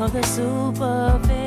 of the superficial.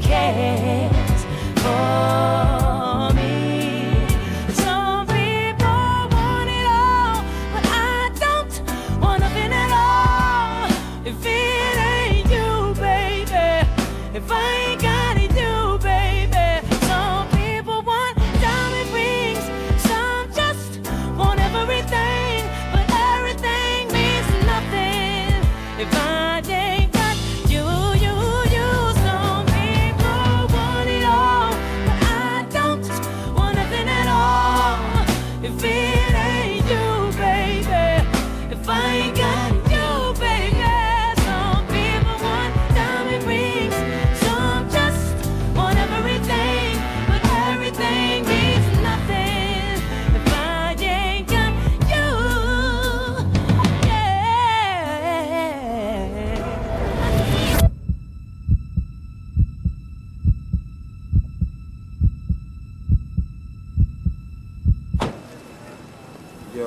cares for me. Some people want it all, but I don't want nothing at all. If it ain't you, baby, if I ain't got it, you, baby. Some people want diamond rings, some just want everything, but everything means nothing if I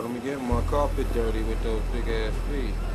let me get my carpet dirty with those big ass feet.